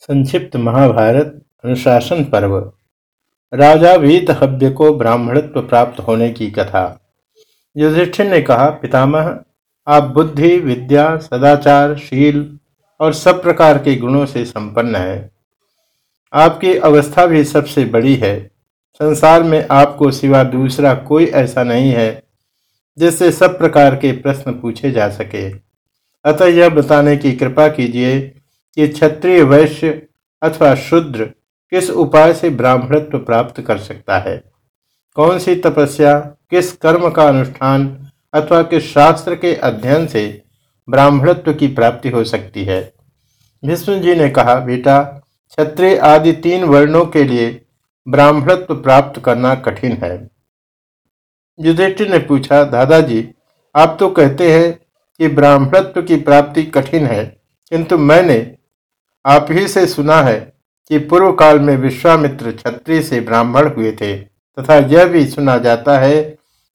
संक्षिप्त महाभारत अनुशासन पर्व। राजा वीतहव्य को ब्राह्मणत्व प्राप्त होने की कथा। युधिष्ठिर ने कहा, पितामह, आप बुद्धि, विद्या, सदाचार, शील और सब प्रकार के गुणों से संपन्न है। आपकी अवस्था भी सबसे बड़ी है। संसार में आपको सिवा दूसरा कोई ऐसा नहीं है, जिससे सब प्रकार के प्रश्न पूछे जा सके। अतः यह बताने की कृपा कीजिए कि क्षत्रिय, वैश्य अथवा शूद्र किस उपाय से ब्राह्मणत्व प्राप्त कर सकता है? कौन सी तपस्या, किस कर्म का अनुष्ठान अथवा किस शास्त्र के अध्ययन से ब्राह्मणत्व की प्राप्ति हो सकती है? विष्णु जी ने कहा, बेटा, क्षत्रिय आदि तीन वर्णों के लिए ब्राह्मणत्व प्राप्त करना कठिन है। युधिष्ठिर ने पूछा, दादाजी, आप तो कहते हैं कि ब्राह्मणत्व की प्राप्ति कठिन है, किंतु मैंने आप ही से सुना है कि पूर्व काल में विश्वामित्र छत्री से ब्राह्मण हुए थे, तथा यह भी सुना जाता है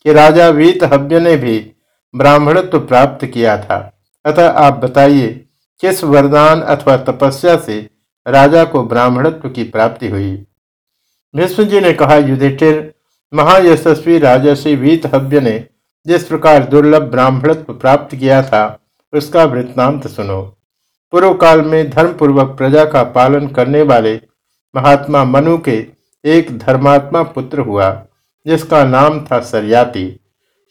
कि राजा वीतहव्य ने भी ब्राह्मणत्व प्राप्त किया था। अतः आप बताइए, किस वरदान अथवा तपस्या से राजा को ब्राह्मणत्व की प्राप्ति हुई? भीष्म जी ने कहा, युधिष्ठिर, महायशस्वी राजसी वीतहव्य ने जिस प्रकार दुर्लभ ब्राह्मणत्व प्राप्त किया था, उसका वृत्तांत सुनो। पूर्व काल में धर्मपूर्वक प्रजा का पालन करने वाले महात्मा मनु के एक धर्मात्मा पुत्र हुआ, जिसका नाम था सरयाती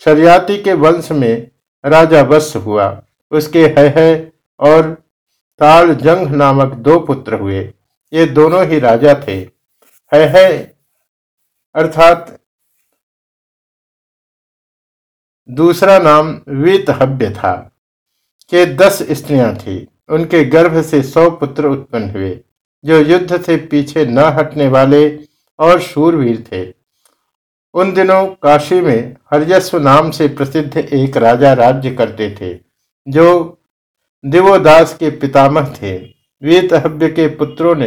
शरियाती के वंश में राजा वत्स हुआ। उसके है है और ताल जंग नामक दो पुत्र हुए। ये दोनों ही राजा थे। है है अर्थात दूसरा नाम वीतहव्य था, के दस स्त्रियाँ थी। उनके गर्भ से सौ पुत्र उत्पन्न हुए, जो युद्ध से पीछे न हटने वाले और शूरवीर थे। उन दिनों काशी में हरजस्व नाम से प्रसिद्ध एक राजा राज्य करते थे, जो दिवोदास के पितामह थे। वीतहव्य के पुत्रों ने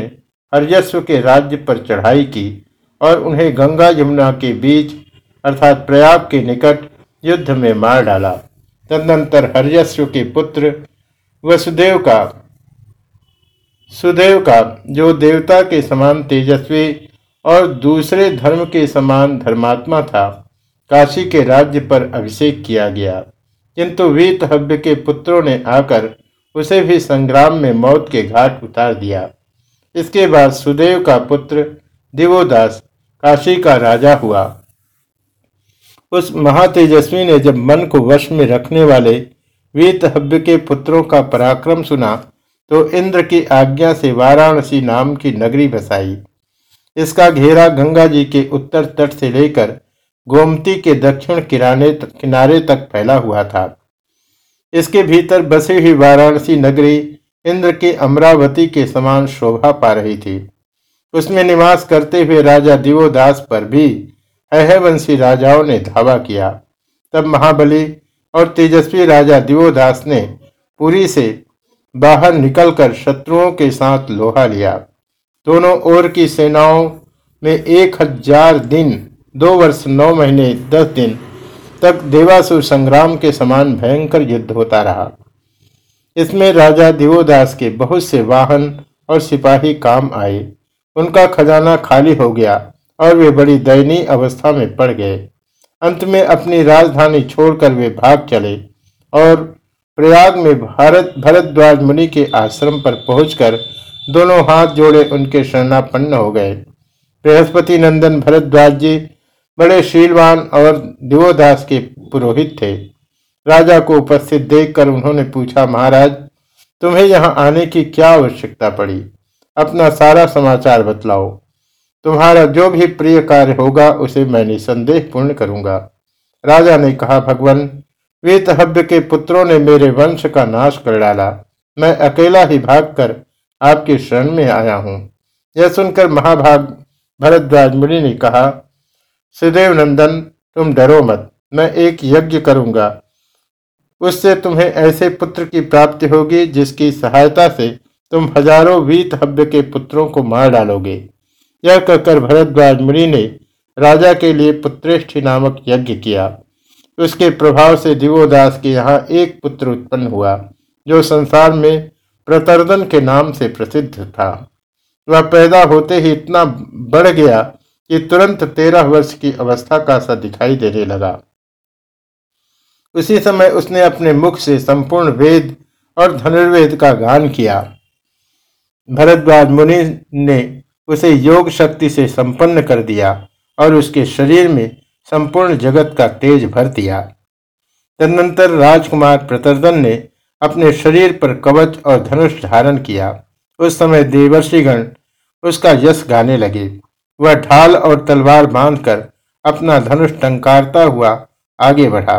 हरजस्व के राज्य पर चढ़ाई की और उन्हें गंगा यमुना के बीच अर्थात प्रयाग के निकट युद्ध में मार डाला। तदनंतर हरजस्व के पुत्र वसुदेव का। सुदेव का, जो देवता के समान तेजस्वी और दूसरे धर्म के समान धर्मात्मा था, काशी के राज्य पर अभिषेक किया गया। किंतु वीतहव्य के पुत्रों ने आकर उसे भी संग्राम में मौत के घाट उतार दिया। इसके बाद सुदेव का पुत्र दिवोदास काशी का राजा हुआ। उस महातेजस्वी ने जब मन को वश में रखने वाले वीतहव्य के पुत्रों का पराक्रम सुना तो इंद्र की आज्ञा से वाराणसी नाम की नगरी बसाई। इसका घेरा गंगा जी के उत्तर तट से लेकर गोमती के दक्षिण किराने किनारे तक फैला हुआ था। इसके भीतर बसी हुई वाराणसी नगरी इंद्र के अमरावती के समान शोभा पा रही थी। उसमें निवास करते हुए राजा दिवोदास पर भी अहवंशी राजाओं ने धावा किया। तब महाबली और तेजस्वी राजा दिवोदास ने पुरी से बाहर निकलकर शत्रुओं के साथ लोहा लिया। दोनों ओर की सेनाओं में एक हज़ार दिन, दो वर्ष, नौ महीने, दस दिन तक देवासुर संग्राम के समान भयंकर युद्ध होता रहा। इसमें राजा दिवोदास के बहुत से वाहन और सिपाही काम आए। उनका खजाना खाली हो गया और वे बड़ी दयनीय अवस्था में पड़ गए। अंत में अपनी राजधानी छोड़कर वे भाग चले और प्रयाग में भारत, भरद्वाज मुनि के आश्रम पर पहुंचकर दोनों हाथ जोड़े उनके शरणापन्न हो गए। बृहस्पति नंदन भरद्वाज जी बड़े शीलवान और दिवोदास के पुरोहित थे। राजा को उपस्थित देखकर उन्होंने पूछा, महाराज, तुम्हें यहाँ आने की क्या आवश्यकता पड़ी? अपना सारा समाचार बतलाओ। तुम्हारा जो भी प्रिय कार्य होगा, उसे मैं निसंदेह पूर्ण करूँगा। राजा ने कहा, भगवान, वीतहव्य के पुत्रों ने मेरे वंश का नाश कर डाला। मैं अकेला ही भागकर आपकी शरण में आया हूँ। यह सुनकर महाभाग भरद्वाज मुनि ने कहा, सुदेव नंदन, तुम डरो मत। मैं एक यज्ञ करूँगा। उससे तुम्हें ऐसे पुत्र की प्राप्ति होगी, जिसकी सहायता से तुम हज़ारों वीतहव्य के पुत्रों को मार डालोगे। यह कहकर भरद्वाज मुनि ने राजा के लिए पुत्रेष्ठि नामक यज्ञ किया। उसके प्रभाव से दिवोदास के यहाँ एक पुत्र उत्पन्न हुआ, जो संसार में प्रतर्दन के नाम से प्रसिद्ध था। वह पैदा होते ही इतना बढ़ गया कि तुरंत तेरह वर्ष की अवस्था का सा दिखाई देने लगा। उसी समय उसने अपने मुख से संपूर्ण वेद और धनुर्वेद का गान किया। भरद्वाज मुनि ने उसे योग शक्ति से संपन्न कर दिया और उसके शरीर में संपूर्ण जगत का तेज भर दिया। तदनंतर राजकुमार प्रतर्दन ने अपने शरीर पर कवच और धनुष धारण किया। उस समय देवर्षिगण उसका यश गाने लगे। वह ढाल और तलवार बांधकर अपना धनुष टंकारता हुआ आगे बढ़ा।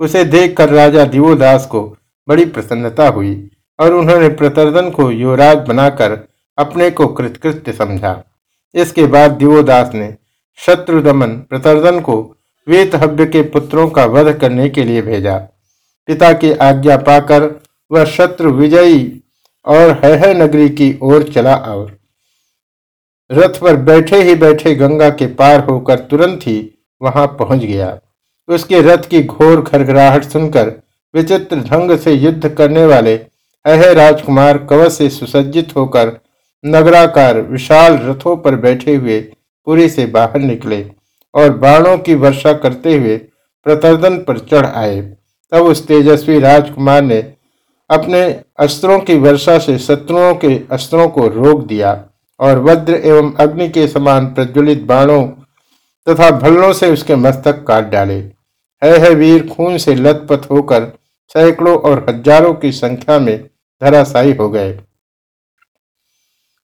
उसे देखकर राजा दिवोदास को बड़ी प्रसन्नता हुई और उन्होंने प्रतर्दन को युवराज बनाकर अपने को कृतकृत्य समझा। इसके बाद दिवोदास ने शत्रुदमन प्रतर्दन को वेतहव्य के पुत्रों का वध करने के लिए भेजा। पिता की आज्ञा पाकर वह शत्रु विजयी और है नगरी की ओर चला और रथ पर बैठे ही बैठे गंगा के पार होकर तुरंत ही वहाँ पहुँच गया। उसके रथ की घोर खरखराहट सुनकर विचित्र ढंग से युद्ध करने वाले अह राजकुमार कवच से सुसज्जित होकर नगराकार विशाल रथों पर बैठे हुए पुरी से बाहर निकले और बाणों की वर्षा करते हुए प्रतर्दन पर चढ़ आए। तब उस तेजस्वी राजकुमार ने अपने अस्त्रों की वर्षा से शत्रुओं के अस्त्रों को रोक दिया और वज्र एवं अग्नि के समान प्रज्वलित बाणों तथा भल्लों से उसके मस्तक काट डाले। है, है वीर खून से लथपथ होकर सैकड़ों और हज़ारों की संख्या में धराशायी हो गए।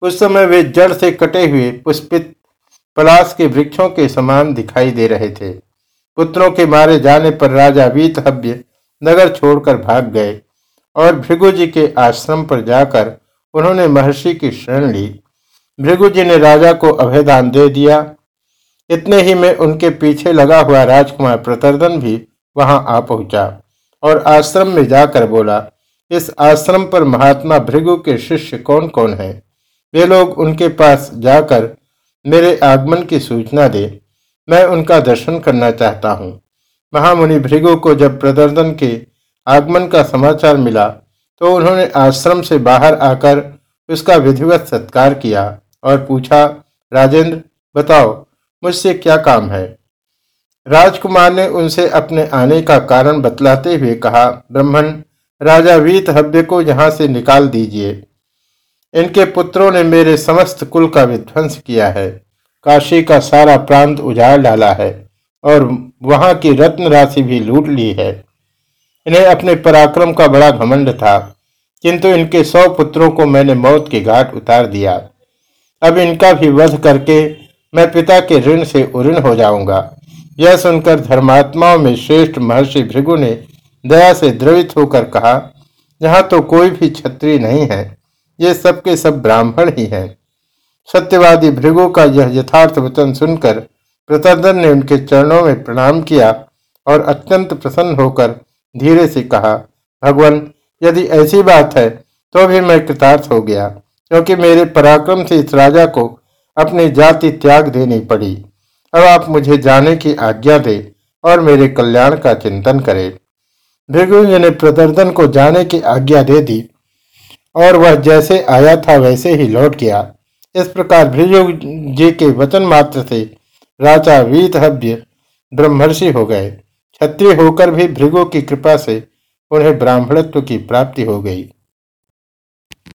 उस समय वे जड़ से कटे हुए पुष्पित पलाश के वृक्षों के समान दिखाई दे रहे थे। पुत्रों के मारे जाने पर राजा वीतहव्य नगर छोड़कर भाग गए और भृगु जी के आश्रम पर जाकर उन्होंने महर्षि की शरण ली। भृगु जी ने राजा को अभयदान दे दिया। इतने ही में उनके पीछे लगा हुआ राजकुमार प्रतर्दन भी वहाँ आ पहुँचा और आश्रम में जाकर बोला, इस आश्रम पर महात्मा भृगु के शिष्य कौन कौन है? वे लोग उनके पास जाकर मेरे आगमन की सूचना दे। मैं उनका दर्शन करना चाहता हूँ। महामुनि भृगु को जब प्रदर्दन के आगमन का समाचार मिला तो उन्होंने आश्रम से बाहर आकर उसका विधिवत सत्कार किया और पूछा, राजेंद्र, बताओ, मुझसे क्या काम है? राजकुमार ने उनसे अपने आने का कारण बतलाते हुए कहा, ब्रह्मण, राजा वीत हव्य को यहाँ से निकाल दीजिए। इनके पुत्रों ने मेरे समस्त कुल का विध्वंस किया है। काशी का सारा प्रांत उजाड़ डाला है और वहाँ की रत्न राशि भी लूट ली है। इन्हें अपने पराक्रम का बड़ा घमंड था, किंतु इनके सौ पुत्रों को मैंने मौत के घाट उतार दिया। अब इनका भी वध करके मैं पिता के ऋण से उऋण हो जाऊँगा। यह सुनकर धर्मात्माओं में श्रेष्ठ महर्षि भृगु ने दया से द्रवित होकर कहा, यहाँ तो कोई भी छत्री नहीं है। ये सबके सब ब्राह्मण ही हैं। सत्यवादी भृगु का यह यथार्थ वचन सुनकर प्रतर्दन ने उनके चरणों में प्रणाम किया और अत्यंत प्रसन्न होकर धीरे से कहा, भगवान, यदि ऐसी बात है तो भी मैं कृतार्थ हो गया, क्योंकि मेरे पराक्रम से इस राजा को अपनी जाति त्याग देनी पड़ी। अब आप मुझे जाने की आज्ञा दे और मेरे कल्याण का चिंतन करें। भृगु ने प्रदर्दन को जाने की आज्ञा दे दी और वह जैसे आया था वैसे ही लौट गया। इस प्रकार भृगु जी के वचन मात्र से राजा वीतहव्य ब्रह्मर्षि हो गए। क्षत्रिय होकर भी भृगु की कृपा से उन्हें ब्राह्मणत्व की प्राप्ति हो गई।